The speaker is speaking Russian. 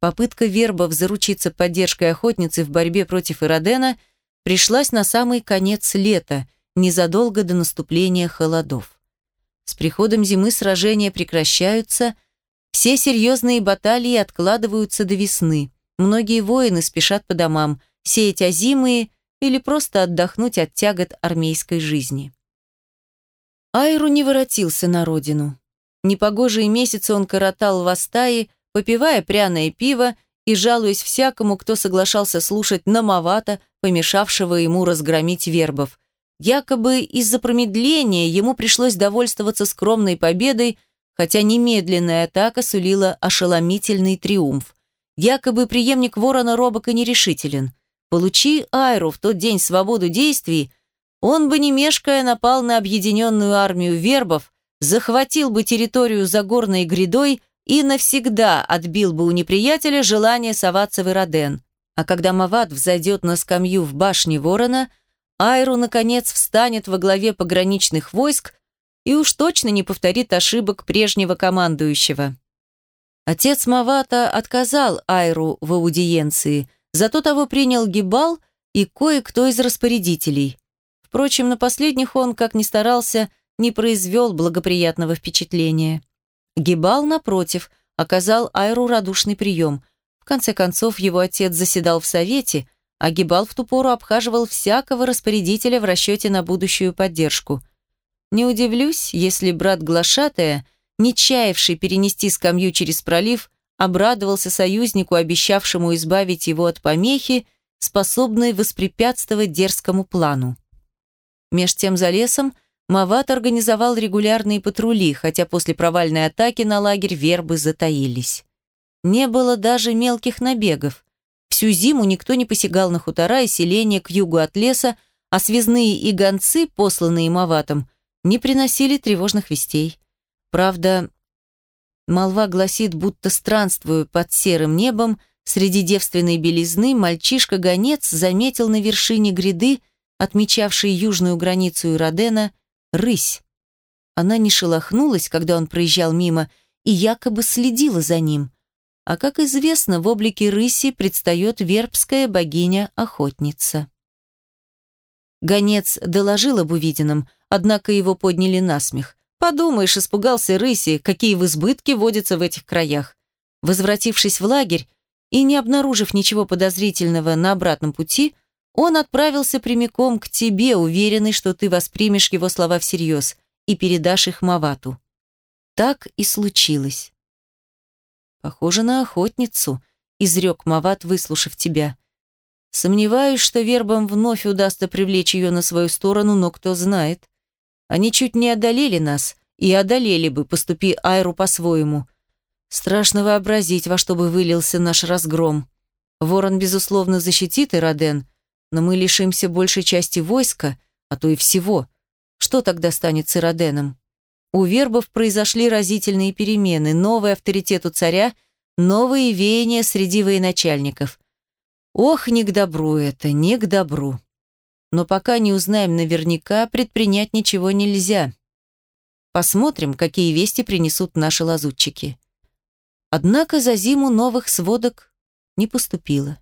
Попытка вербов заручиться поддержкой охотницы в борьбе против Иродена пришлась на самый конец лета, незадолго до наступления холодов. С приходом зимы сражения прекращаются, все серьезные баталии откладываются до весны. Многие воины спешат по домам, сеять озимые или просто отдохнуть от тягот армейской жизни. Айру не воротился на родину. Непогожие месяцы он коротал в Астае, попивая пряное пиво и жалуясь всякому, кто соглашался слушать намовато, помешавшего ему разгромить вербов. Якобы из-за промедления ему пришлось довольствоваться скромной победой, хотя немедленная атака сулила ошеломительный триумф. Якобы преемник ворона робок и нерешителен. Получи Айру в тот день свободу действий, он бы не мешкая напал на объединенную армию вербов, захватил бы территорию за горной грядой и навсегда отбил бы у неприятеля желание соваться в Ироден. А когда Мават взойдет на скамью в башне Ворона, Айру, наконец, встанет во главе пограничных войск и уж точно не повторит ошибок прежнего командующего. Отец Мавата отказал Айру в аудиенции, зато того принял Гибал и кое-кто из распорядителей. Впрочем, на последних он, как ни старался, не произвел благоприятного впечатления. Гибал, напротив, оказал Айру радушный прием. В конце концов, его отец заседал в совете, а Гибал в ту пору обхаживал всякого распорядителя в расчете на будущую поддержку. Не удивлюсь, если брат Глашатая, не чаявший перенести скамью через пролив, обрадовался союзнику, обещавшему избавить его от помехи, способной воспрепятствовать дерзкому плану. Меж тем за лесом – Мават организовал регулярные патрули, хотя после провальной атаки на лагерь вербы затаились. Не было даже мелких набегов. Всю зиму никто не посягал на хутора и селения к югу от леса, а связные и гонцы, посланные Маватом, не приносили тревожных вестей. Правда, молва гласит, будто странствуя под серым небом, среди девственной белизны мальчишка-гонец заметил на вершине гряды, отмечавшей южную границу Иродена, рысь. Она не шелохнулась, когда он проезжал мимо, и якобы следила за ним. А как известно, в облике рыси предстает вербская богиня-охотница. Гонец доложил об увиденном, однако его подняли на смех. Подумаешь, испугался рыси, какие в избытке водятся в этих краях. Возвратившись в лагерь и не обнаружив ничего подозрительного на обратном пути, он отправился прямиком к тебе, уверенный, что ты воспримешь его слова всерьез и передашь их Мавату. Так и случилось. «Похоже на охотницу», — изрек Мават, выслушав тебя. «Сомневаюсь, что вербам вновь удастся привлечь ее на свою сторону, но кто знает. Они чуть не одолели нас, и одолели бы, поступи Айру по-своему. Страшно вообразить, во что бы вылился наш разгром. Ворон, безусловно, защитит Ироден, но мы лишимся большей части войска, а то и всего. Что тогда станет с Ироденом? У вербов произошли разительные перемены, новый авторитет у царя, новые веяния среди военачальников. Ох, не к добру это, не к добру. Но пока не узнаем наверняка, предпринять ничего нельзя. Посмотрим, какие вести принесут наши лазутчики. Однако за зиму новых сводок не поступило.